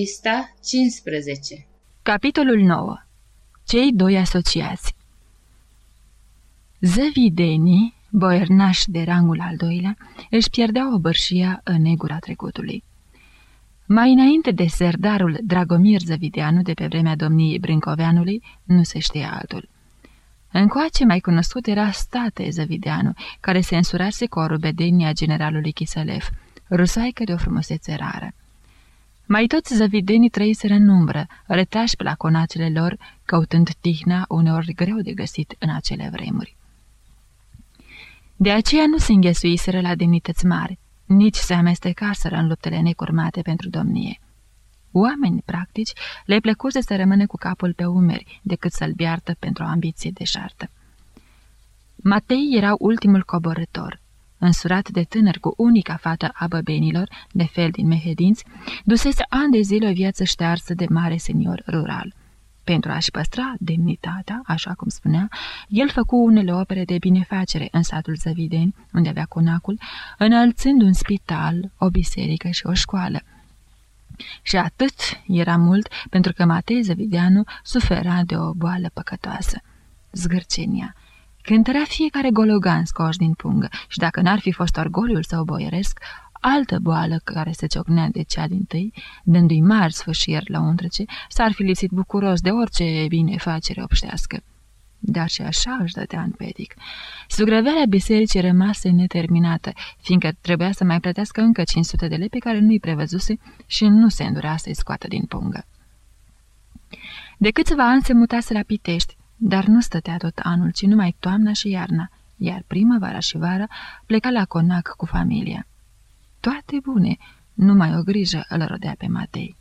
Pista 15 Capitolul 9 Cei doi asociați Zăvidenii, boiernași de rangul al doilea, își pierdeau obărșia în negura trecutului. Mai înainte de serdarul Dragomir Zăvideanu de pe vremea domniei Brâncoveanului, nu se știa altul. Încoace mai cunoscut era State Zăvideanu, care se însurase cu o rubedenia generalului Chisălef, rusaică de o frumusețe rară. Mai toți zăvidenii trăiseră în umbră, retrași pe la conacele lor, căutând tihna uneori greu de găsit în acele vremuri. De aceea nu se înghesuiseră la demnități mari, nici se amestecaseră în luptele necurmate pentru domnie. Oameni practici le plăcuse să rămână cu capul pe umeri decât să-l biartă pentru o ambiție deșartă. Matei era ultimul coborător însurat de tânăr cu unica fată a băbenilor, de fel din mehedinți, dusese ani de zile o viață ștearsă de mare senior rural. Pentru a-și păstra demnitatea, așa cum spunea, el făcu unele opere de binefacere în satul Zăvideni, unde avea conacul, înălțând un spital, o biserică și o școală. Și atât era mult pentru că Matei Zăvideanu sufera de o boală păcătoasă. Zgârcenia Cântărea fiecare gologan scoși din pungă și dacă n-ar fi fost orgoliul său boieresc, altă boală care se ciocnea de cea din tâi, dându-i mari sfârșieri la untrece, s-ar fi lipsit bucuros de orice binefacere obștească. Dar și așa își dădea în pedic. Sugrăveala bisericii rămase neterminată, fiindcă trebuia să mai plătească încă 500 de lei pe care nu-i prevăzuse și nu se îndura să-i scoată din pungă. De câțiva ani se mutase la Pitești, dar nu stătea tot anul, ci numai toamna și iarna, iar primăvara și vara pleca la conac cu familia. Toate bune, numai o grijă îl rodea pe Matei.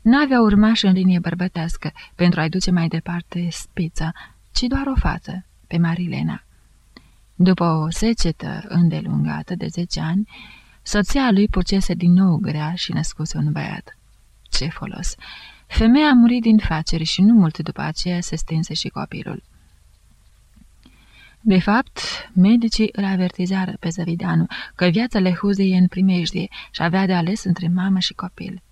N-avea urmași în linie bărbătească pentru a-i duce mai departe spița, ci doar o față, pe Marilena. După o secetă îndelungată de zece ani, soția lui purcese din nou grea și născuse un băiat. Ce folos! Femeia a murit din faceri și nu mult după aceea se stinse și copilul. De fapt, medicii îl avertizară pe Zăvideanu că viața lehuzei e în primejdie și avea de ales între mamă și copil.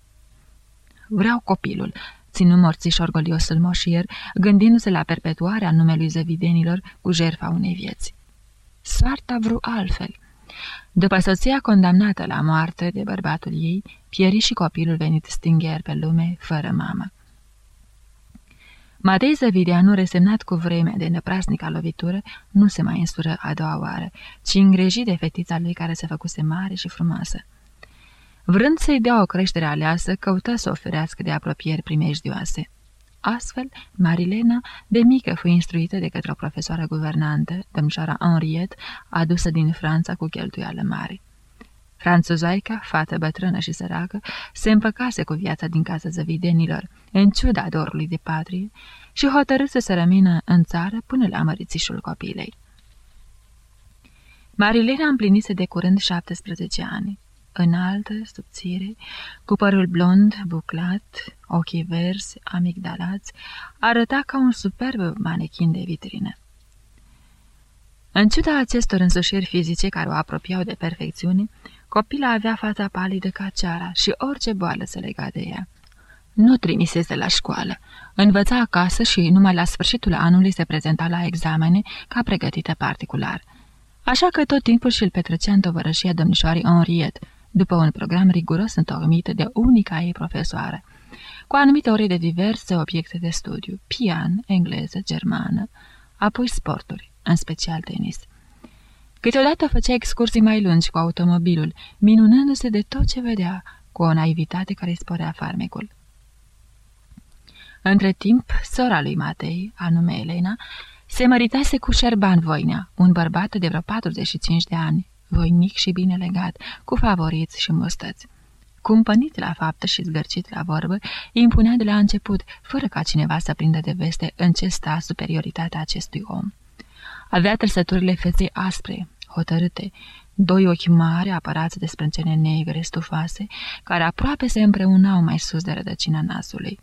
Vreau copilul, ținu morțișor goliosul moșier, gândindu-se la perpetuarea numelui zăvidenilor cu jertfa unei vieți. Soarta vreau altfel. După soția condamnată la moarte de bărbatul ei, pieri și copilul venit stingher pe lume, fără mamă. Matei Zăvideanu, resemnat cu vremea de neprasnica lovitură, nu se mai însură a doua oară, ci îngreji de fetița lui care se făcuse mare și frumoasă. Vrând să-i dea o creștere aleasă, căută să oferească de apropieri primejdioase. Astfel, Marilena, de mică, fu instruită de către o profesoară guvernantă, domnișoara Henriette, adusă din Franța cu cheltuială mare. Franțuzoica, fată bătrână și săracă, se împăcase cu viața din casa zăvidenilor, în ciuda dorului de patrie, și hotărâse să rămână în țară până la mărițișul copilei. Marilena împlinise de curând 17 ani înaltă, subțire, cu părul blond, buclat, ochii verzi, amigdalați, arăta ca un superb manechin de vitrină. În ciuda acestor însușiri fizice care o apropiau de perfecțiune, copila avea fața palidă ca ceara și orice boală se lega de ea. Nu trimisese la școală. Învăța acasă și numai la sfârșitul anului se prezenta la examene ca pregătită particular. Așa că tot timpul și-l petrecea în tovărășia domnișoarei Henriette, după un program riguros întocmit de unica ei profesoară, cu anumite ore de diverse obiecte de studiu, pian, engleză, germană, apoi sporturi, în special tenis. Câteodată făcea excursii mai lungi cu automobilul, minunându-se de tot ce vedea, cu o naivitate care îi sporea farmecul. Între timp, sora lui Matei, anume Elena, se măritase cu Șerban Voinea, un bărbat de vreo 45 de ani, voinic și bine legat, cu favoriți și mustăți. Cumpănit la faptă și zgărcit la vorbă, impunea de la început, fără ca cineva să prindă de veste în ce sta superioritatea acestui om. Avea trăsăturile feței aspre, hotărâte, doi ochi mari apărați de sprâncene negre stufoase, care aproape se împreunau mai sus de rădăcina nasului.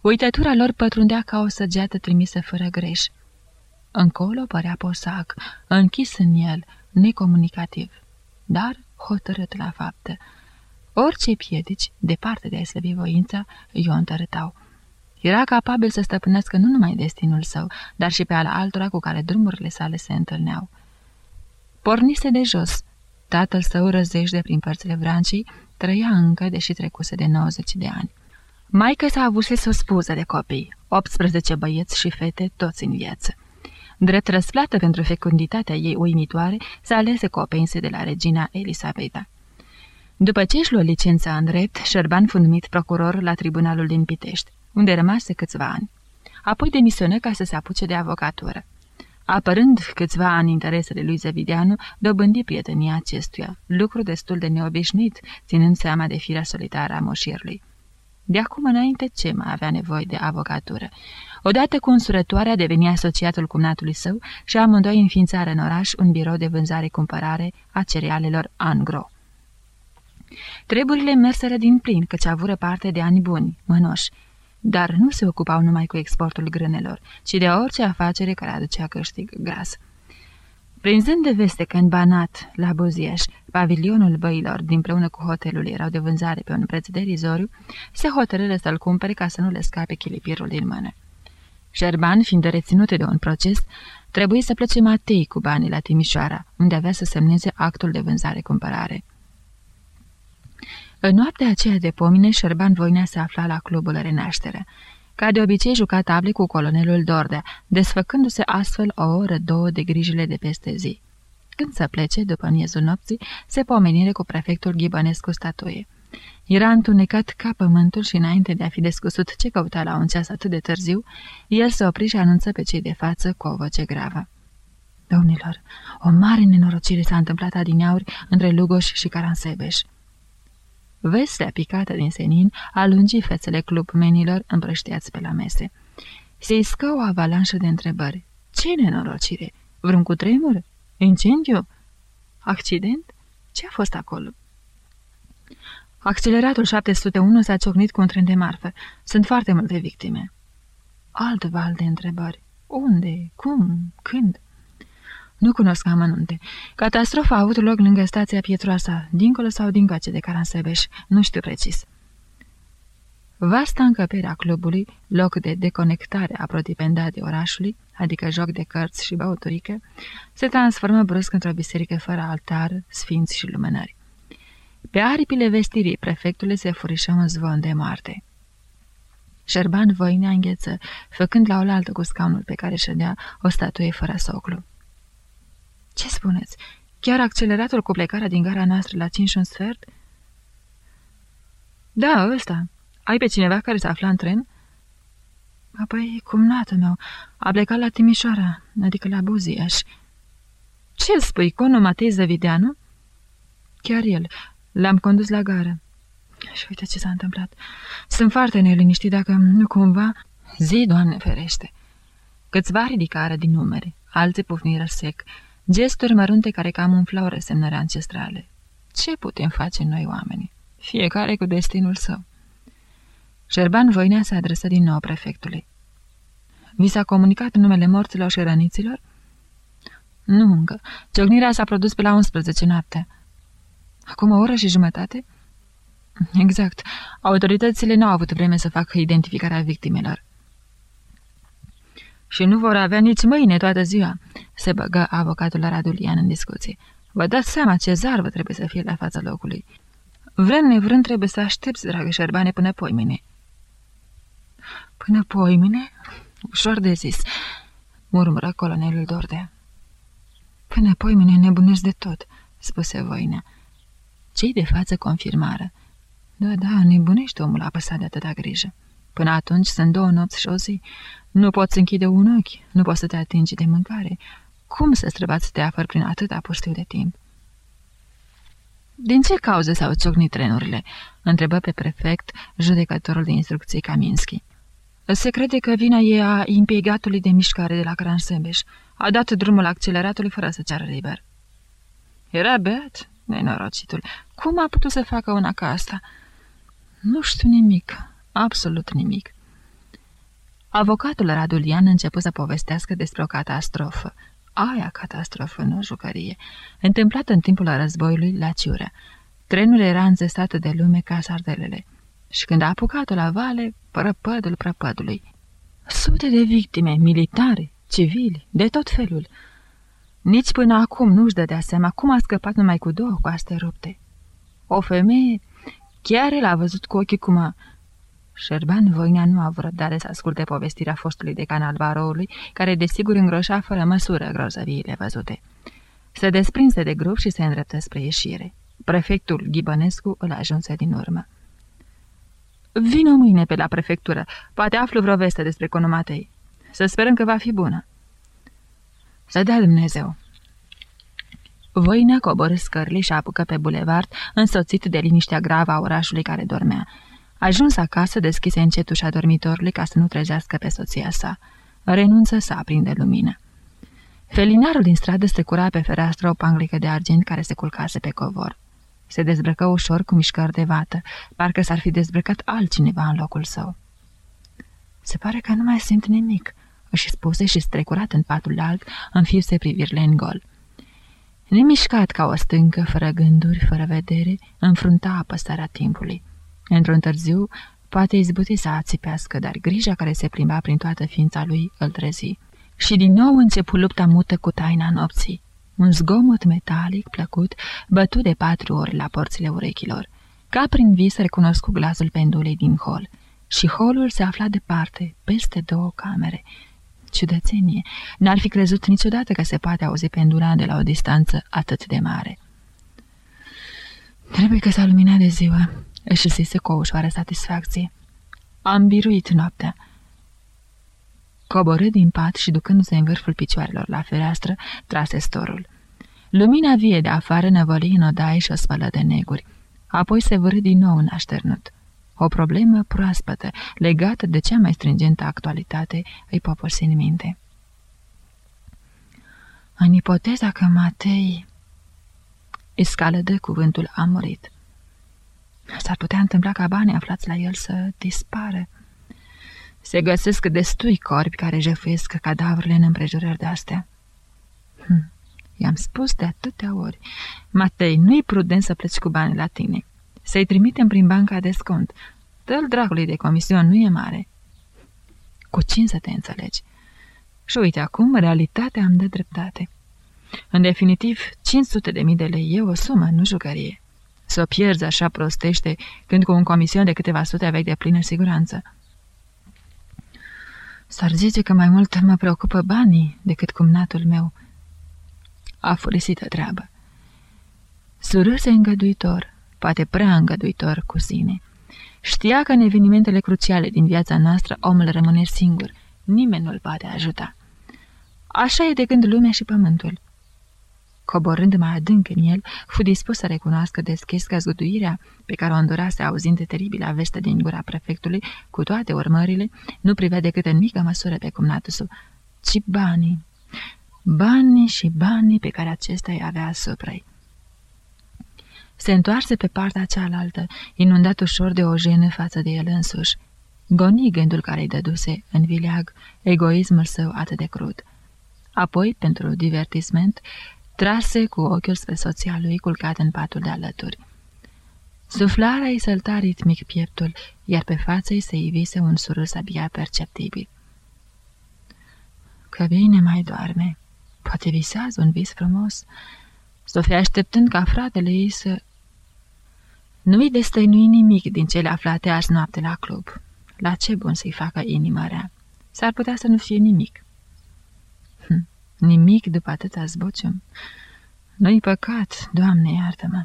Uitătura lor pătrundea ca o săgeată trimisă fără greș. Încolo părea posac, închis în el, necomunicativ, dar hotărât la faptă. Orice piedici, departe de a-i slăbi voința, i-o întărâtau. Era capabil să stăpânească nu numai destinul său, dar și pe al altora cu care drumurile sale se întâlneau. Pornise de jos. Tatăl său răzește prin părțile vrancii, trăia încă, deși trecuse de 90 de ani. Maica s-a avusese o spuză de copii, 18 băieți și fete, toți în viață. Drept răsplată pentru fecunditatea ei uimitoare, s-a alese copense de la regina Elisabeta. După ce își luă licența în drept, Șerban fu numit procuror la tribunalul din Pitești, unde rămase câțiva ani. Apoi demisionă ca să se apuce de avocatură. Apărând câțiva ani interesele lui Zavideanu, dobândi prietenia acestuia, lucru destul de neobișnuit, ținând seama de firea solitară a moșierului. De acum înainte ce mai avea nevoie de avocatură? Odată cu însurătoarea deveni asociatul cumnatului său și amândoi înființară în oraș un birou de vânzare-cumpărare a cerealelor Angro. Treburile merseră din plin, căci avură parte de ani buni, mănoși, dar nu se ocupau numai cu exportul grânelor, ci de orice afacere care aducea câștig gras. Prinzând de veste că în Banat, la Buziaș, pavilionul băilor dinpreună cu hotelul erau de vânzare pe un preț derizoriu, se hotărâre să-l cumpere ca să nu le scape chilipirul din mână. Șerban, fiind reținut de un proces, trebuie să plece Matei cu banii la Timișoara, unde avea să semneze actul de vânzare-cumpărare. În noaptea aceea de pomine, Șerban Voinea se afla la clubul Renaștere. Ca de obicei juca table cu colonelul Dordea, desfăcându-se astfel o oră, două de grijile de peste zi. Când să plece, după miezul nopții, se pomenire cu prefectul Ghibănescu statuie. Era întunecat ca pământul și înainte de a fi descusut ce căuta la un ceas atât de târziu, el se opri și anunță pe cei de față cu o voce gravă. Domnilor, o mare nenorocire s-a întâmplat adineauri între Lugoș și Caransebeș. Vestea picată din senin alungi fețele clubmenilor împrăștiați pe la mese. Se iscă o avalanșă de întrebări. Ce nenorocire? Vreun cutremur? Incendiu? Accident? Ce a fost acolo? Acceleratul 701 s-a ciocnit cu un tren de marfă. Sunt foarte multe victime. Alt val de întrebări. Unde? Cum? Când? Nu cunosc amănunte. Catastrofa a avut loc lângă stația Pietroasa, dincolo sau dincoace de Caransebeș, nu știu precis. Vasta încăpere a clubului, loc de deconectare aprotipendat de orașului, adică joc de cărți și băuturică, se transformă brusc într-o biserică fără altar, sfinți și lumânări. Pe aripile vestirii prefectului se furișă un zvon de moarte. Șerban voinea îngheță, făcând la oaltă cu scaunul pe care ședea o statuie fără soclu. Ce spuneți? Chiar acceleratul cu plecarea din gara noastră la 5 și un sfert?" Da, ăsta. Ai pe cineva care se afla în tren?" Apoi, cumnatul meu, a plecat la Timișoara, adică la Buziaș." Ce spui, conul Matei Zăvideanu?" Chiar el. L-am condus la gară." Și uite ce s-a întâmplat. Sunt foarte neliniștit dacă nu cumva... Zi, Doamne ferește! Câțiva ridicară din numere, alții pufniră sec, Gesturi mărunte care cam umflau resemnări ancestrale. Ce putem face noi oamenii? Fiecare cu destinul său. Șerban Voinea se adresă din nou prefectului. Vi s-a comunicat numele morților și răniților? Nu încă. Ciocnirea s-a produs pe la 11 noapte. Acum o oră și jumătate? Exact. Autoritățile nu au avut vreme să facă identificarea victimelor și nu vor avea nici mâine toată ziua, se băgă avocatul Radulian în discuție. Vă dați seama ce zarvă trebuie să fie la fața locului. Vrem nevrând trebuie să aștepți, dragă șerbane, până poimine. Până poimine? Ușor de zis, murmură colonelul Dordea. Până poimine nebunești de tot, spuse Voinea. Cei de față confirmară. Da, da, nebunește omul apăsat de atâta grijă. Până atunci sunt două nopți și o zi. Nu poți închide un ochi, nu poți să te atingi de mâncare. Cum să străbați teafăr prin atâta pustiu de timp? Din ce cauze s-au ciocnit trenurile?" întrebă pe prefect judecătorul de instrucții Kaminski. Se crede că vina e a impiegatului de mișcare de la Cransebeș. A dat drumul acceleratului fără să ceară liber. Era beat, nenorocitul. Cum a putut să facă una ca asta? Nu știu nimic, absolut nimic. Avocatul Radulian început să povestească despre o catastrofă, aia catastrofă, nu jucărie, întâmplată în timpul războiului la Ciură. Trenul era înzestat de lume ca sardelele. Și când a apucat-o la vale, prăpădul prăpădului. Sute de victime, militare, civili, de tot felul. Nici până acum nu-și dădea seama cum a scăpat numai cu două coaste rupte. O femeie chiar l-a văzut cu ochii cum a... Șerban Voinea nu a vrut răbdare să asculte povestirea fostului decan al baroului, care desigur îngroșa fără măsură grozăviile văzute. Se desprinse de grup și se îndreptă spre ieșire. Prefectul Ghibănescu îl ajunse din urmă. Vino mâine pe la prefectură. Poate aflu vreo veste despre Conomatei. Să sperăm că va fi bună. Să dea Dumnezeu. Voina coborâ scărli și apucă pe bulevard, însoțit de liniștea gravă a orașului care dormea. Ajuns acasă, deschise încet ușa dormitorului ca să nu trezească pe soția sa. Renunță să aprinde lumină. Felinarul din stradă strecura pe fereastră o panglică de argint care se culcase pe covor. Se dezbrăcă ușor cu mișcări de vată, parcă s-ar fi dezbrăcat altcineva în locul său. Se pare că nu mai simt nimic," își spuse și strecurat în patul alt, înfirse privirile în gol. Nemișcat ca o stâncă, fără gânduri, fără vedere, înfrunta apăsarea timpului. Într-un târziu, poate izbuti să ațipească, dar grija care se plimba prin toată ființa lui îl trezi. Și din nou începu lupta mută cu taina nopții. Un zgomot metalic plăcut bătu de patru ori la porțile urechilor. Ca prin vis recunoscu glasul pendulei din hol. Și holul se afla departe, peste două camere. Ciudățenie! N-ar fi crezut niciodată că se poate auzi pendula de la o distanță atât de mare. Trebuie că s-a luminat de ziua, își zise cu o ușoară satisfacție. Am biruit noaptea. Coborâ din pat și ducându-se în vârful picioarelor la fereastră, trase storul. Lumina vie de afară năvăli în odaie și o spălă de neguri. Apoi se vârâ din nou în așternut. O problemă proaspătă, legată de cea mai stringentă actualitate, îi poposi în minte. În ipoteza că Matei... Iscală de cuvântul a murit. S-ar putea întâmpla ca banii aflați la el să dispară. Se găsesc destui corpi care jefuiesc cadavrele în împrejurări de-astea. Hm. I-am spus de atâtea ori, Matei, nu-i prudent să pleci cu bani la tine. Să-i trimitem prin banca de scont. Dă-l dragului de comision, nu e mare. Cu cine să te înțelegi? Și uite acum, realitatea am dă dreptate. În definitiv, 500 de mii de lei e o sumă, nu jucărie. Să o pierzi așa prostește, când cu un comision de câteva sute aveai de plină siguranță. S-ar zice că mai mult mă preocupă banii decât cumnatul meu. A folosită treabă. Surâse îngăduitor, poate prea îngăduitor cu sine. Știa că în evenimentele cruciale din viața noastră omul rămâne singur, nimeni nu-l poate ajuta. Așa e de gând lumea și pământul. Coborând mai adânc în el, fu dispus să recunoască deschis că zguduirea pe care o îndurase auzind de teribila veste din gura prefectului, cu toate urmările, nu privea decât în mică măsură pe cumnatul său, ci banii. Banii și banii pe care acesta îi avea asupra ei. Se întoarse pe partea cealaltă, inundat ușor de o jenă față de el însuși. Goni gândul care îi dăduse în vileag egoismul său atât de crud. Apoi, pentru divertisment, trase cu ochiul spre soția lui culcat în patul de alături. Suflarea îi sălta ritmic pieptul, iar pe față îi se ivise un surâs abia perceptibil. Că bine mai doarme, poate visează un vis frumos, să fie așteptând ca fratele ei să... Nu-i destăinui nimic din cele aflate azi noapte la club. La ce bun să-i facă inima rea? S-ar putea să nu fie nimic. Hm. Nimic după atâta zbocium. Nu-i păcat, Doamne, iartă-mă.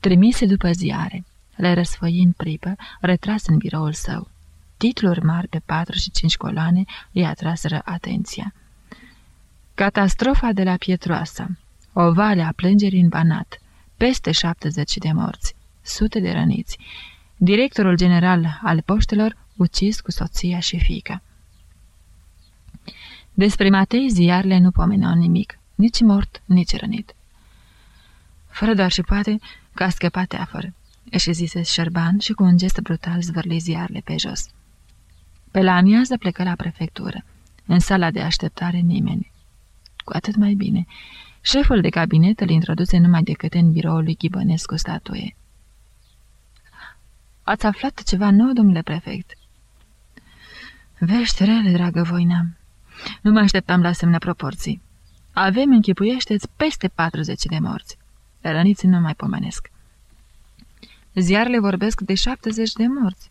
Trimise după ziare, le răsfăi în pripă, retras în biroul său. Titluri mari pe patru și cinci coloane îi atraseră atenția. Catastrofa de la Pietroasa O vale a plângerii în Banat Peste 70 de morți Sute de răniți Directorul general al poștelor ucis cu soția și fica. Despre Matei ziarele nu pomeneau nimic, nici mort, nici rănit. Fără doar și poate că a scăpat teafăr, își zise Șerban și cu un gest brutal zvârli ziarele pe jos. Pe la amiază plecă la prefectură. În sala de așteptare nimeni. Cu atât mai bine. Șeful de cabinet îl introduse numai decât în biroul lui Ghibănescu statuie. Ați aflat ceva nou, domnule prefect?" Vești rele, dragă Voina. Nu mă așteptam la asemenea proporții. Avem, închipuiește-ți, peste 40 de morți. Răniți nu mai pomenesc. Ziarele vorbesc de 70 de morți.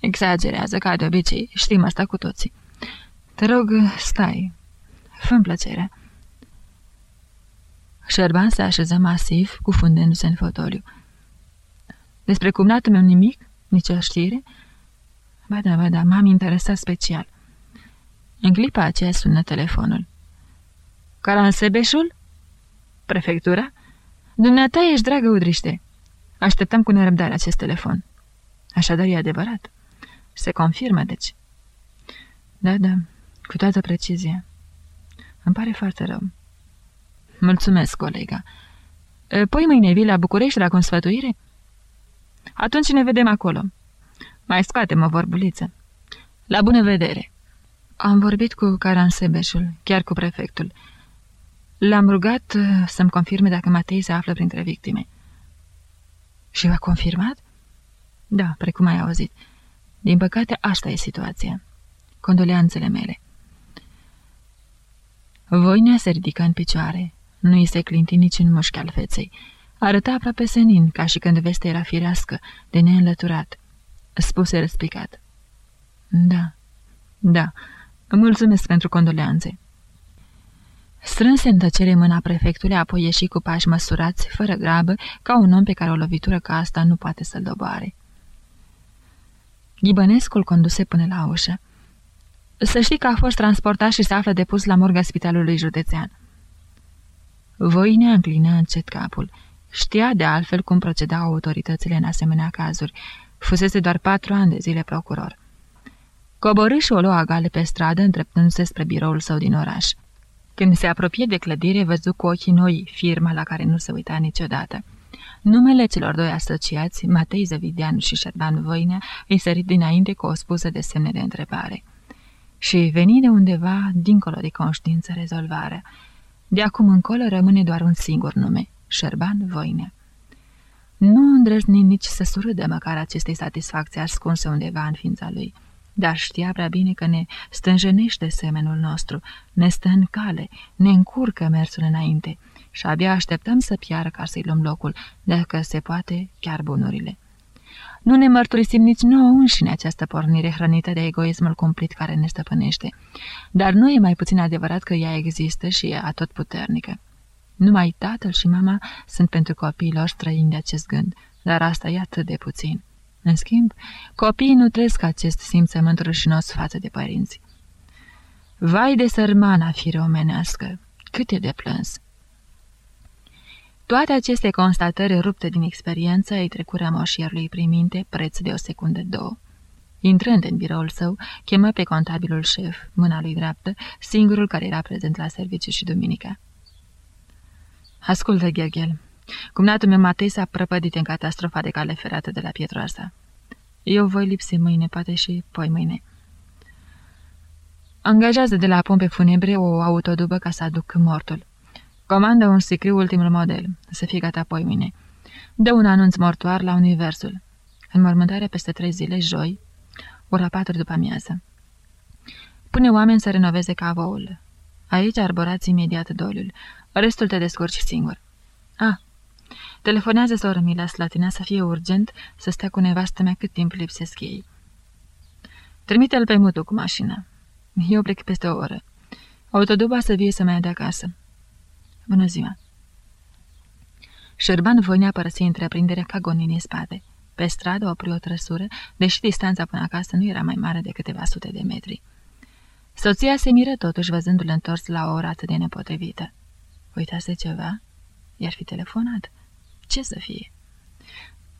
Exagerează, ca de obicei, știm asta cu toții. Te rog, stai. fă plăcerea. Șerban se așeză masiv, cufundându-se în fotoliu. Despre cumnatul meu nimic? Nici o știre? Ba da, ba da, m-am interesat special. În clipa aceea sună telefonul. Caransebeșul? Prefectura? Dumneata ești, dragă Udriște. Așteptăm cu nerăbdare acest telefon. Așadar e adevărat. Se confirmă, deci. Da, da, cu toată precizia. Îmi pare foarte rău. Mulțumesc, colega. Păi mâine vii la București la consfătuire? Atunci ne vedem acolo. Mai scoate-mă vorbuliță. La bună vedere! Am vorbit cu Caransebeșul, chiar cu prefectul. L-am rugat uh, să-mi confirme dacă Matei se află printre victime. Și v-a confirmat? Da, precum ai auzit. Din păcate, asta e situația. Condoleanțele mele. Voinea se ridică în picioare. Nu i se clinti nici în mușchi al feței. Arăta aproape senin, ca și când vestea era firească, de neînlăturat. Spuse răspicat. Da, da, mulțumesc pentru condoleanțe. Strânse în tăcere mâna prefectului, apoi ieși cu pași măsurați, fără grabă, ca un om pe care o lovitură ca asta nu poate să-l doboare. Ghibănescul conduse până la ușă. Să știi că a fost transportat și se află depus la morga spitalului județean. Voinea înclină încet capul. Știa de altfel cum procedau autoritățile în asemenea cazuri. Fusese doar patru ani de zile procuror. Coborâ și o lua gale pe stradă, îndreptându-se spre biroul său din oraș. Când se apropie de clădire, văzu cu ochii noi firma la care nu se uita niciodată. Numele celor doi asociați, Matei Zăvideanu și Șerban Voinea, îi sărit dinainte cu o spusă de semne de întrebare. Și veni de undeva, dincolo de conștiință, rezolvarea. De acum încolo rămâne doar un singur nume, Șerban Voinea. Nu îndrăzni nici să surâdă măcar acestei satisfacții ascunse undeva în ființa lui dar știa prea bine că ne stânjenește semenul nostru, ne stă în cale, ne încurcă mersul înainte și abia așteptăm să piară ca să-i luăm locul, dacă se poate, chiar bunurile. Nu ne mărturisim nici nouă înșine această pornire hrănită de egoismul cumplit care ne stăpânește, dar nu e mai puțin adevărat că ea există și e atotputernică. Numai tatăl și mama sunt pentru copiii lor străini de acest gând, dar asta e atât de puțin. În schimb, copiii nu trăiesc acest simțământ rușinos față de părinți. Vai de sărmana fire omenească, cât e de plâns! Toate aceste constatări rupte din experiență îi trecură moșierului priminte preț de o secundă două. Intrând în biroul său, chemă pe contabilul șef, mâna lui dreaptă, singurul care era prezent la serviciu și duminica. Ascultă, Gherghel, Cumnatul meu Matei s-a prăpădit în catastrofa de cale ferată de la Pietroasa. Eu voi lipsi mâine, poate și poi mâine. Angajează de la pompe funebre o autodubă ca să aduc mortul. Comandă un sicriu ultimul model, să fie gata poi mâine. Dă un anunț mortoar la Universul. Înmormântare peste trei zile, joi, ora patru după amiază. Pune oameni să renoveze cavoul. Aici arborați imediat doliul. Restul te descurci singur. Ah, Telefonează soră Mila Slatina să fie urgent să stea cu nevastă mea cât timp lipsesc ei. Trimite-l pe mutu cu mașina. Eu plec peste o oră. Autoduba să vie să mai de acasă. Bună ziua! Șerban voinea părăsi întreprinderea ca gonini în spate. Pe stradă opri o trăsură, deși distanța până acasă nu era mai mare de câteva sute de metri. Soția se miră totuși văzându-l întors la o oră atât de nepotrivită. Uitase ceva? I-ar fi telefonat. Ce să fie?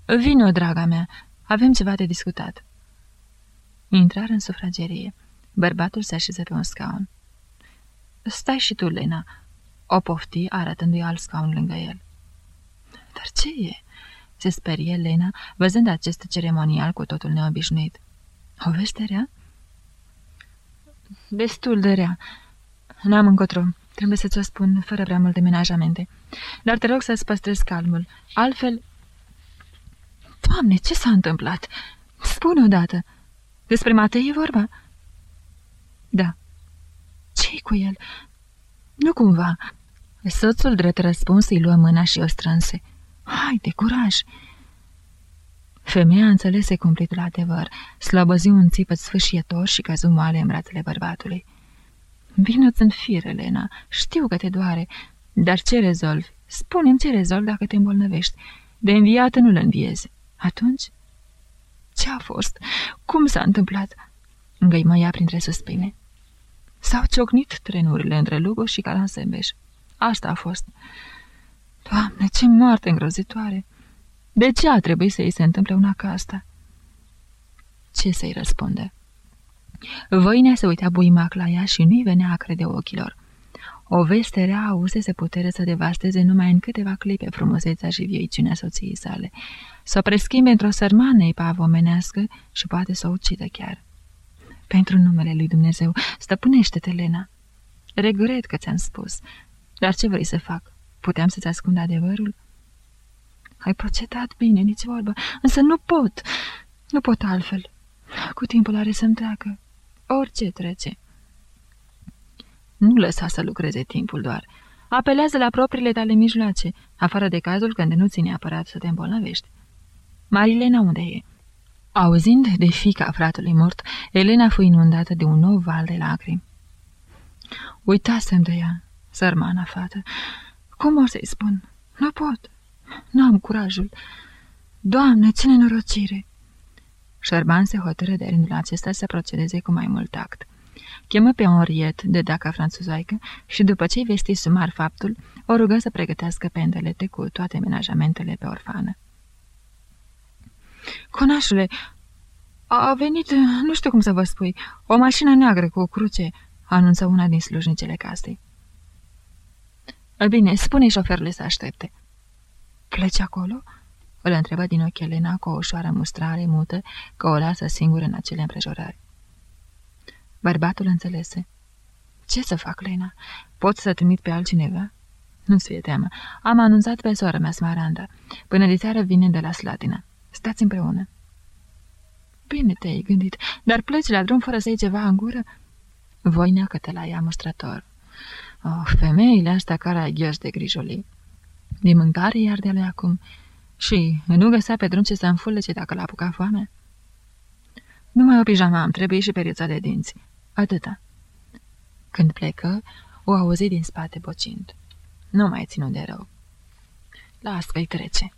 Vino, draga mea, avem ceva de discutat. Intrar în sufragerie. Bărbatul se așeză pe un scaun. Stai și tu, Lena, o pofti arătându-i alt scaun lângă el. Dar ce e? Se sperie Lena, văzând acest ceremonial cu totul neobișnuit. O veste rea? Destul de rea. N-am încotro. Trebuie să ți-o spun fără prea multe menajamente. Dar te rog să-ți păstrezi calmul. Altfel... Doamne, ce s-a întâmplat? Spune odată. Despre Matei e vorba? Da. ce cu el? Nu cumva. Soțul drept răspuns îi luă mâna și o strânse. Hai, de curaj! Femeia înțelese cumplitul adevăr, slăbăzi un țipăt sfâșietor și căzu moale în brațele bărbatului. Vino-ți în fir, Elena, știu că te doare, dar ce rezolvi? Spune-mi ce rezolvi dacă te îmbolnăvești. De înviată nu-l înviezi. Atunci? Ce a fost? Cum s-a întâmplat? Îngăimă ea printre suspine. S-au ciocnit trenurile între Lugo și Calansembeș. Asta a fost. Doamne, ce moarte îngrozitoare! De ce a trebuit să-i se întâmple una ca asta? Ce să-i răspunde? Voinea se uita buimac la ea și nu-i venea a crede ochilor. O veste rea auzese putere să devasteze numai în câteva clipe frumusețea și vieiciunea soției sale, să o preschimbe într-o sărmană epavă omenească și poate să o ucidă chiar. Pentru numele lui Dumnezeu, stăpânește-te, Lena. Regret că ți-am spus, dar ce vrei să fac? Puteam să-ți ascund adevărul? Ai procedat bine, nici vorbă, însă nu pot, nu pot altfel. Cu timpul are să-mi treacă. Orice trece. Nu lăsa să lucreze timpul doar. Apelează la propriile tale mijloace, afară de cazul când nu ține apărat să te îmbolnăvești. Marilena unde e? Auzind de fica fratului mort, Elena fu inundată de un nou val de lacrimi. Uitasem de ea, sărmana fată. Cum o să-i spun? Nu pot. Nu am curajul. Doamne, ce nenorocire! Șerban se hotără de rândul acesta să procedeze cu mai mult tact. Chemă pe Henriette de daca franțuzoaică și după ce-i vesti sumar faptul, o rugă să pregătească pendelete cu toate menajamentele pe orfană. Conașule, a venit, nu știu cum să vă spui, o mașină neagră cu o cruce, anunță una din slujnicele casei. Bine, spune șoferului să aștepte. Pleci acolo?" Îl întrebă din ochi Elena cu o ușoară mustrare mută că o lasă singură în acele împrejurări. Bărbatul înțelese. Ce să fac, Lena? Pot să trimit pe altcineva?" Nu-ți fie teamă. Am anunțat pe sora mea, Smaranda. Până de seară vine de la Slatina. Stați împreună." Bine te-ai gândit, dar pleci la drum fără să iei ceva în gură?" Voinea cătă la ea mustrător. Oh, femeile astea care ai ghios de grijolii. De mâncare iar de acum. Și nu găsea pe drum ce să înfulece dacă l-a apucat foame? Numai o pijama am, trebuie și periuța de dinți. Atâta. Când plecă, o auzi din spate bocind. Nu mai ținut de rău. Las că-i trece.